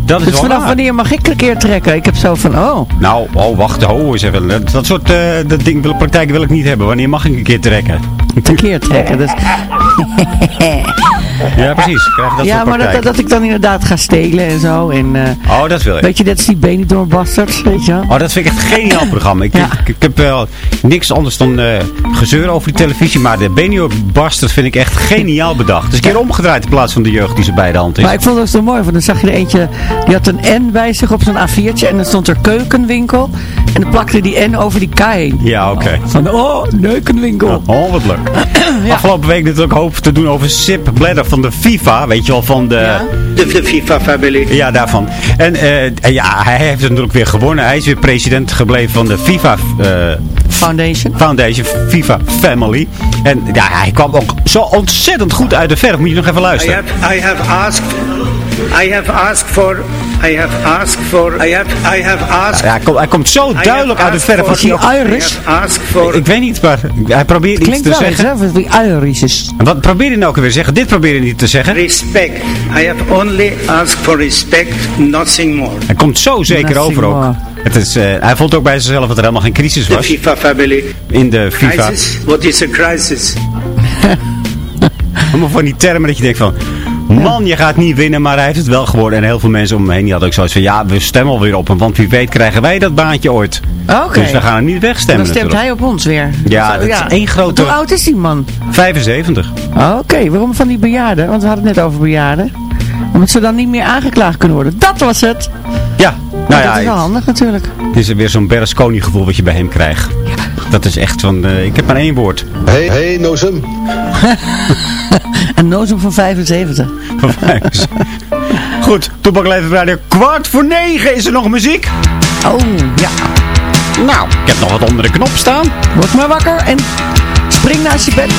dat is Dus vanaf waar. wanneer mag ik een keer trekken? Ik heb zo van, oh. Nou, oh, wacht, oh, eens even. Dat, dat soort eh, dat ding, praktijk wil ik niet hebben. Wanneer mag ik een keer trekken? Een keer trekken. Dus, *laughs* *laughs* Ja, precies. Krijg dat ja, maar dat, dat ik dan inderdaad ga stelen en zo. En, eh, Oh, dat wil je. weet je, net als die Benidorm Bastards, weet je. Oh, dat vind ik echt een geniaal *laughs* programma. Ik, Ja. ik, ik heb wel niks anders dan eh, gezeur over die televisie. Maar de Benio Bastard vind ik echt geniaal bedacht. Het is een keer omgedraaid in plaats van de jeugd die ze bij de hand is. Maar ik vond het zo mooi, want dan zag je er eentje, die had een N bij zich op zo'n A4'tje en dan stond er keukenwinkel. En dan plakte die N over die K heen. Ja, oké. Van, oh, neukenwinkel. Oh, wat leuk. Afgelopen week natuurlijk hoop te doen over Sip Bladder van de FIFA. Weet je wel, van de... Ja. De, de FIFA family. Ja, daarvan. En eh, ja, hij heeft het natuurlijk weer gewonnen. Hij is weer president gebleven van de FIFA eh, Foundation. Foundation, FIFA Family. En ja, hij kwam ook zo ontzettend goed uit de verf. Moet je nog even I luisteren. have, I have asked, I have asked for, I have asked for, I have, I have asked. Ja, hij, komt, hij komt zo duidelijk uit de verf. Als hij Irish? I have asked for. ik weet niet, maar hij probeert iets Klinkt te wel zeggen. hè, van die Irish is. Wat probeert hij nou ook weer zeggen? Dit probeerde hij niet te zeggen. Respect. I have only asked for respect, nothing more. Hij komt zo zeker Nothing over ook. Het is, eh, hij vond ook bij zichzelf dat er helemaal geen crisis The was. FIFA family. In de FIFA. Crisis? What is a crisis? *laughs* Allemaal van die termen dat je denkt van... Man, je gaat niet winnen, maar hij heeft het wel geworden. En heel veel mensen om me heen die hadden ook zoiets van... Ja, we stemmen alweer op hem, want wie weet krijgen wij dat baantje ooit. Oké. Dus we gaan hem niet En wegstemmen dan stemt hij op ons weer. Ja, dat is één grote- Hoe oud is die man? 75. Oké, waarom van die bejaarden? Want we hadden het net over bejaarden. Omdat ze dan niet meer aangeklaagd kunnen worden. Dat was het. Ja, nou dat ja, is wel handig natuurlijk. het is weer zo'n Berlusconi gevoel wat je bij hem krijgt. Dat is echt van... eh, ik heb maar één woord. Hey, hey, Nozem. *laughs* Een nozem van 75. Van vijf. Goed, Toepak Leven Radio. Kwart voor negen is er nog muziek. Oh, ja. Nou, ik heb nog wat onder de knop staan. Word maar wakker en spring naast je bed.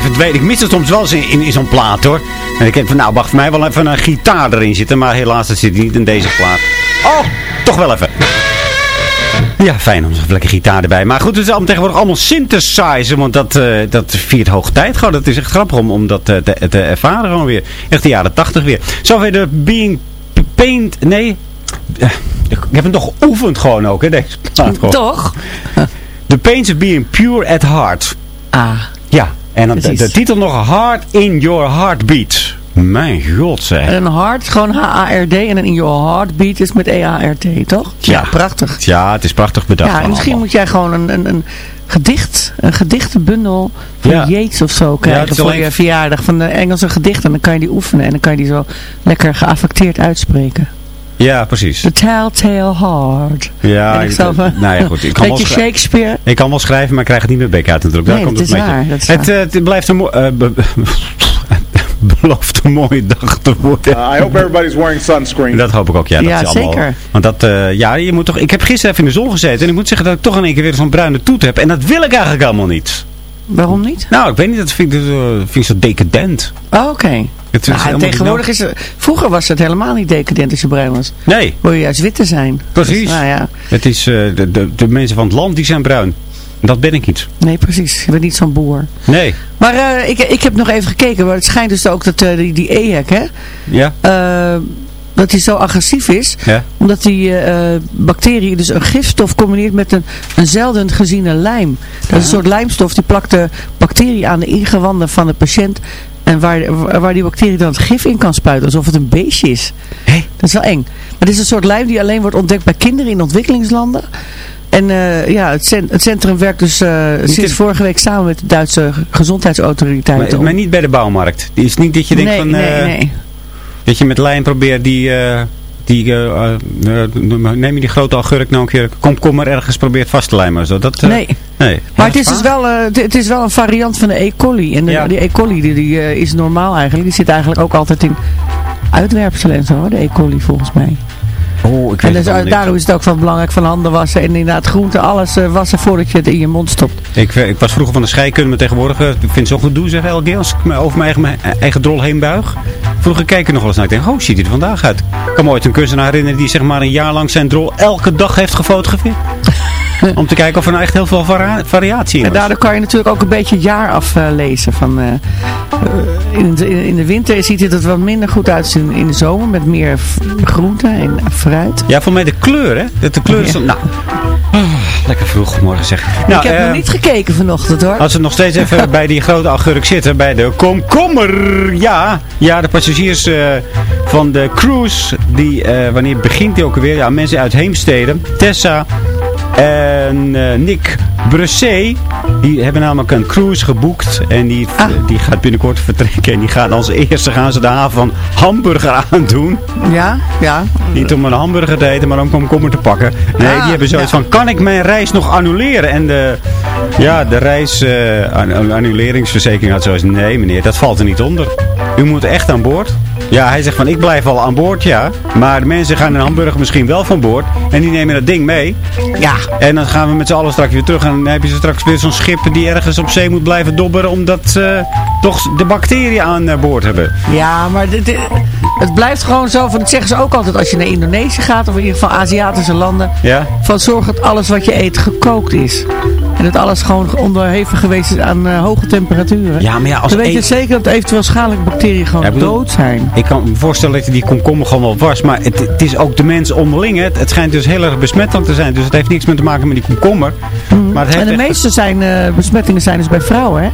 Verdwenen. Ik mis het soms wel eens in, in, in zo'n plaat hoor. En ik denk van nou, wacht voor mij wel even een gitaar erin zitten. Maar helaas, dat zit niet in deze plaat. Oh, toch wel even. Ja, fijn om even lekker gitaar erbij. Maar goed, het is allemaal tegenwoordig allemaal synthesizer. Want dat, eh, dat viert hoge tijd gewoon. Dat is echt grappig om, om dat eh, te, te ervaren gewoon weer. Echt de jaren tachtig weer. Zo weer de Being Paint... Nee, eh, ik heb hem toch geoefend gewoon ook, hè, deze plaat gewoon. Toch? *laughs* The Pains of Being Pure at Heart. Ah. Ja, en dan de, de titel nog Heart in Your Heartbeat. Mijn god zeg. En een hart, gewoon H-A-R-D. En een in your heartbeat is met E-A-R-T, toch? Ja. prachtig. Ja, het is prachtig bedacht. Ja, misschien allemaal. moet jij gewoon een, een, een gedicht, een gedichtenbundel van Ja. Yates of zo krijgen voor alleen- je verjaardag van de Engelse gedichten. En dan kan je die oefenen en dan kan je die zo lekker geaffecteerd uitspreken. Ja, precies. The Telltale Heart. Ja, ik van- nou ja, goed. Ik kan *laughs* wel Beetje Shakespeare. Ik kan wel schrijven, maar ik krijg het niet meer bek uit natuurlijk. Daar Nee, komt dat het is waar, dat is het, eh, het blijft een, eh, be- *laughs* belooft een mooie dag te worden. Uh, I hope everybody's wearing sunscreen. Dat hoop ik ook, ja. Dat Ja, allemaal, zeker. Want dat, eh, ja, je moet toch... Ik heb gisteren even in de zon gezeten en ik moet zeggen dat ik toch in één keer weer zo'n bruine toet heb. En dat wil ik eigenlijk allemaal niet. Waarom niet? Nou, ik weet niet, dat vind ik, eh, vind ik zo decadent. Oh, Oké. Het is Nou, tegenwoordig is het... Vroeger was het helemaal niet decadent als je bruin was. Nee, Wil je juist wit te zijn. precies. Dus, nou ja, Het is, eh, de, de, de mensen van het land die zijn bruin. Dat ben ik niet. nee precies. Je bent niet zo'n boer. Nee. Maar eh, ik, ik heb nog even gekeken. Maar het schijnt dus ook dat die, die EHEC, hè. Ja? Eh, dat hij zo agressief is. Ja? Omdat die eh, bacterie dus een gifstof combineert met een, een zelden geziene lijm. Dat is een soort lijmstof die plakt de bacterie aan de ingewanden van de patiënt. En waar, waar die bacterie dan het gif in kan spuiten. Alsof het een beestje is. Dat is wel eng. Maar dit is een soort lijm die alleen wordt ontdekt bij kinderen in ontwikkelingslanden. En eh, ja, het, cent- het centrum werkt dus eh, sinds in- vorige week samen met de Duitse gezondheidsautoriteiten. Maar, maar niet bij de bouwmarkt. Die is niet dat je denkt nee, van... nee, eh, nee. Dat je met lijm probeert die... eh, die eh, eh, neem je die grote augurk nou een keer komkommer ergens probeert vast te lijmen. Zo. Dat, Nee. nee. Maar het is dus wel, het- is wel een variant van de E. coli. En de, Ja. die E. coli die, die, is normaal eigenlijk. Die zit eigenlijk ook altijd in uitwerpselen en zo, hoor, de E. coli volgens mij. Oh, ik weet En dus, daarom is het ook van belangrijk van handen wassen. En inderdaad groente, alles wassen voordat je het in je mond stopt. Ik, ik was vroeger van de scheikunde, maar tegenwoordig ik vind het zo goed doen zeg elke keer als ik me over mijn eigen, mijn eigen drol heen buig. Vroeger keek ik nog wel eens naar. Ik denk, oh, ziet hij er vandaag uit. Ik kan me ooit een kunstenaar herinneren die zeg maar een jaar lang zijn drol elke dag heeft gefotografeerd. *laughs* Om te kijken of er nou echt heel veel varia- variatie in En was. daardoor kan je natuurlijk ook een beetje jaar aflezen. van, eh, eh, in, de, in de winter ziet het er wat minder goed uit in de zomer. Met meer groente en fruit. Ja, voor mij de kleur, hè? De kleur is... Ja. Nou, lekker vroeg morgen zeg. Nou, ik heb nog niet gekeken vanochtend hoor. Als we nog steeds even *laughs* bij die grote augurk zitten, bij de komkommer. Ja, ja de passagiers eh, van de cruise, die, eh, wanneer begint die ook alweer? Ja, mensen uit Heemstede, Tessa en eh, Nick Brusset, die hebben namelijk een cruise geboekt. En die, Ah. die gaat binnenkort vertrekken. En die gaan als eerste gaan ze de haven van Hamburger aandoen. Ja, ja. Niet om een hamburger te eten, maar om komkommer te pakken. Nee, Ah, die hebben zoiets ja. van, kan ik mijn reis nog annuleren? En de, ja, de reis an- annuleringsverzekering had zoiets, nee meneer, dat valt er niet onder. U moet echt aan boord. Ja, hij zegt van, ik blijf al aan boord, ja. Maar de mensen gaan in Hamburg misschien wel van boord. En die nemen dat ding mee. Ja. En dan gaan we met z'n allen straks weer terug. Dan heb je straks weer zo'n schip die ergens op zee moet blijven dobberen. Omdat ze toch de bacteriën aan eh, boord hebben. Ja, maar dit, dit- het blijft gewoon zo. Van, dat zeggen ze ook altijd als je naar Indonesië gaat. Of in ieder geval Aziatische landen. Ja? Van zorg dat alles wat je eet gekookt is. En dat alles gewoon onderhevig geweest is aan eh, hoge temperaturen. Ja, maar ja, als Dan weet je zeker dat eventueel schadelijke bacteriën gewoon Ja, ik bedoel- dood zijn. Ik kan me voorstellen dat je die komkommer gewoon wel was. Maar het, het is ook de mens onderling. hè. Het, het schijnt dus heel erg besmettend te zijn. Dus het heeft niks meer te maken met die komkommer. Maar het heeft En de echt- meeste zijn, eh, besmettingen zijn dus bij vrouwen, hè?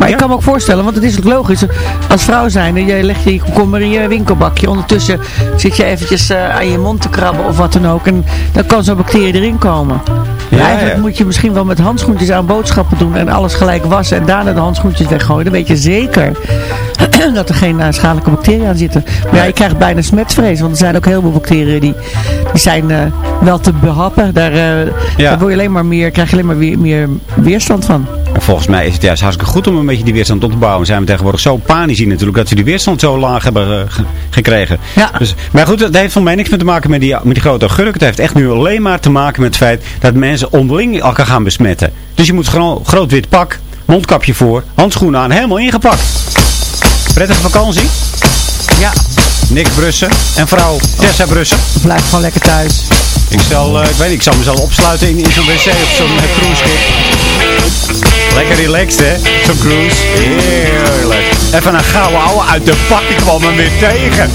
Maar Ja. ik kan me ook voorstellen, want het is ook logisch. Als vrouw zijn, je legt je komkommer in je winkelbakje. Ondertussen zit je eventjes eh, aan je mond te krabben of wat dan ook. En dan kan zo'n bacterie erin komen. Ja, eigenlijk ja. moet je misschien wel met handschoentjes aan boodschappen doen. En alles gelijk wassen en daarna de handschoentjes weggooien. Dan weet je zeker *clears throat* dat er geen eh, schadelijke bacteriën aan zitten. Maar ja, je krijgt bijna smetvrees. Want er zijn ook heel veel bacteriën die, die zijn eh, wel te behappen. Daar, daar word je alleen maar meer, krijg je alleen maar weer, meer weerstand van. Volgens mij is het juist hartstikke goed om een beetje die weerstand op te bouwen. Zijn we tegenwoordig zo panisch in natuurlijk dat ze die weerstand zo laag hebben eh, ge- gekregen. Ja. Dus, maar goed, dat heeft voor mij niks meer te maken met die, met die grote augurk. Het heeft echt nu alleen maar te maken met het feit dat mensen onderling elkaar gaan besmetten. Dus je moet gewoon groot wit pak, mondkapje voor, handschoenen aan, helemaal ingepakt. Prettige vakantie. Ja, Nick Brussen en vrouw Tessa Brussen. blijf gewoon lekker thuis. Ik zal, eh, ik weet niet, ik zal mezelf opsluiten in, in zo'n wc of zo'n uh. Lekker relaxed, hè? Zo'n cruise. Heerlijk. Even een gouden ouwe uit de. Ik kwam hem weer tegen.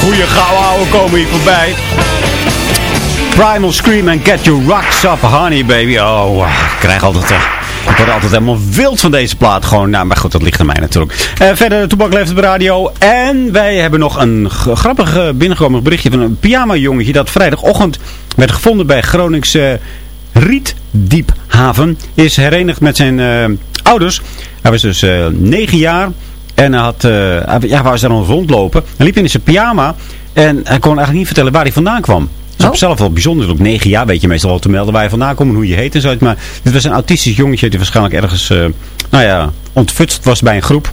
Goede gouden ouwe komen hier voorbij. Primal Scream en Get Your Rocks Up, Honey Baby. Oh, ik krijg altijd... eh, ik word altijd helemaal wild van deze plaat. Gewoon, nou, maar goed, dat ligt aan mij natuurlijk. Eh, verder, Toebak leeft op de radio. En wij hebben nog een grappig eh, binnengekomen berichtje van een pyjama-jongetje... dat vrijdagochtend werd gevonden bij Gronings eh, Rietdiephaven. Is herenigd met zijn ouders. Hij was dus 9 jaar. En hij had, eh, hij- ja, was daar nog rondlopen. Hij liep in zijn pyjama. En hij kon eigenlijk niet vertellen waar hij vandaan kwam. Dat is op zichzelf wel bijzonder. Op 9 jaar weet je meestal wel te melden waar je vandaan komt en hoe je heet en zo. Maar dit was een autistisch jongetje die waarschijnlijk ergens, eh, nou ja, ontfutst was bij een groep.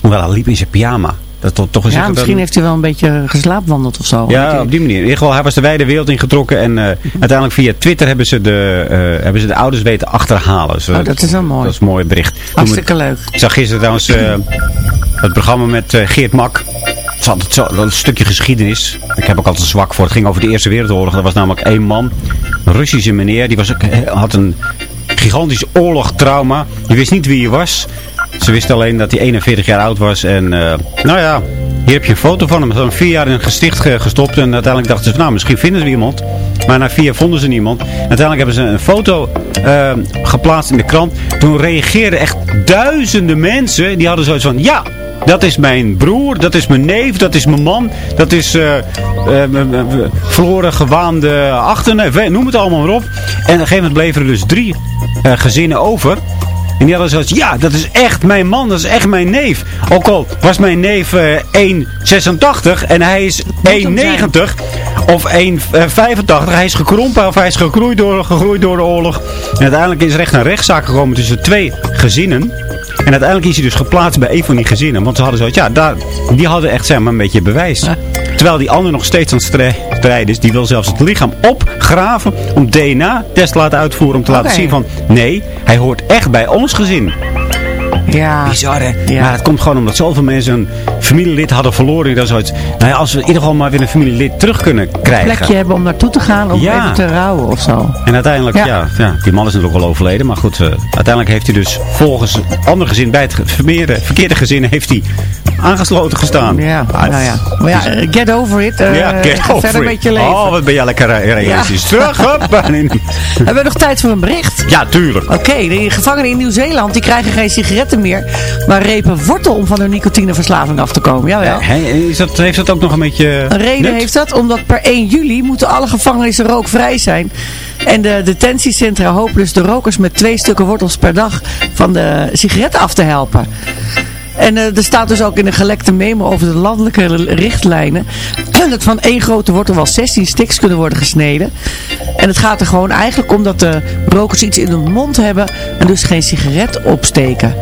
Hoewel hij liep in zijn pyjama. Dat toch, toch eens Ja, misschien dan- heeft hij wel een beetje geslaapwandeld of zo. ja, op die manier. In ieder geval, hij was de wijde wereld ingetrokken. En eh, uiteindelijk via Twitter hebben ze, de, eh, hebben ze de ouders weten achterhalen. Eh, Oh, dat is wel mooi. Dat is een mooi bericht. Hartstikke leuk. Ik zag gisteren trouwens eh, het programma met Geert Mak. Het is altijd zo, een stukje geschiedenis. Ik heb ook altijd een zwak voor. Het ging over de Eerste Wereldoorlog. Er was namelijk één man, een Russische meneer. Die was ook, had een gigantisch oorlogtrauma. Je wist niet wie hij was. Ze wisten alleen dat hij 41 jaar oud was. En eh, nou ja, hier heb je een foto van hem. Ze hadden vier jaar in een gesticht ge- gestopt. En uiteindelijk dachten ze, nou, misschien vinden ze iemand. Maar na vier jaar vonden ze niemand. Uiteindelijk hebben ze een foto eh, geplaatst in de krant. Toen reageerden echt duizenden mensen. Die hadden zoiets van, ja, dat is mijn broer, dat is mijn neef, dat is mijn man, dat is m- verloren gewaande achterneef, noem het allemaal maar op. En op een gegeven moment bleven er dus drie gezinnen over. En die hadden zoiets, ja, dat is echt mijn man, dat is echt mijn neef. Ook al was mijn neef eh 1,86 en hij is 1,90 of 1,85. Hij is gekrompen of hij is gegroeid door, gegroeid door de oorlog. En uiteindelijk is er echt een rechtszaak gekomen tussen twee gezinnen. En uiteindelijk is hij dus geplaatst bij een van die gezinnen. Want ze hadden zoiets, ja, daar, die hadden echt zeg maar een beetje bewijs. Terwijl die ander nog steeds aan het strijden is. Die wil zelfs het lichaam opgraven om DNA-test te laten uitvoeren. Om te laten zien van, nee, hij hoort echt bij ons gezin. Ja. Bizar hè? Ja. Maar het komt gewoon omdat zoveel mensen een familielid hadden verloren. Dan zoiets, nou ja, als we in ieder geval maar weer een familielid terug kunnen krijgen. plekje hebben om naartoe te gaan om Ja. even te rouwen of zo. En uiteindelijk, ja. Ja. Ja, die man is natuurlijk wel overleden. Maar goed, eh, uiteindelijk heeft hij dus volgens een ander gezin, bij het vermeerde, verkeerde gezin, heeft hij aangesloten gestaan. Ja, Ah, nou ja. Maar ja, eh, get over it. eh, ja, get ga over verder it. met je leven. Oh, wat ben jij lekker re- realistisch. Terug, hop. *laughs* en- Hebben we nog tijd voor een bericht? Ja, tuurlijk. Oké, de gevangenen in Nieuw-Zeeland die krijgen geen sigaretten meer, maar repen wortel om van hun nicotineverslaving af te komen. Jawel. Hè, is dat, heeft dat ook nog een beetje... Een reden nut? heeft dat, omdat per 1 juli moeten alle gevangenissen rookvrij zijn. En de detentiecentra hopen dus de rokers met twee stukken wortels per dag van de sigaretten af te helpen. En eh, er staat dus ook in een gelekte memo over de landelijke richtlijnen *clears throat* dat van één grote wortel wel 16 sticks kunnen worden gesneden. En het gaat er gewoon eigenlijk om dat de rokers iets in hun mond hebben en dus geen sigaret opsteken.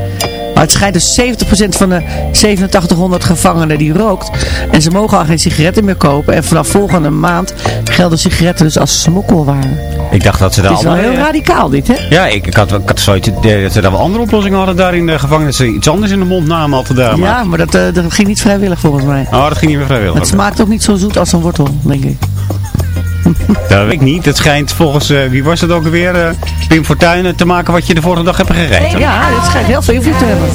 Maar het schijnt dus 70% van de 8700 gevangenen die rookt. En ze mogen al geen sigaretten meer kopen. En vanaf volgende maand gelden sigaretten dus als smokkelwaar. Ik dacht dat ze daar Het is wel heel radicaal dit, hè? Ja, ik, ik, had, ik had zoiets idee dat ze daar wel andere oplossingen hadden daar in de gevangenis. Dat ze iets anders in de mond namen altijd daar. Maar... Ja, maar dat, eh, dat ging niet vrijwillig volgens mij. Oh, dat ging niet meer vrijwillig. Het smaakt ook niet zo zoet als een wortel, denk ik. *laughs* Dat weet ik niet. Het schijnt volgens, eh, wie was het ook alweer, eh, Pim Fortuyn, te maken wat je de vorige dag hebt gegeten. Ja, het schijnt heel veel invloed te hebben. Was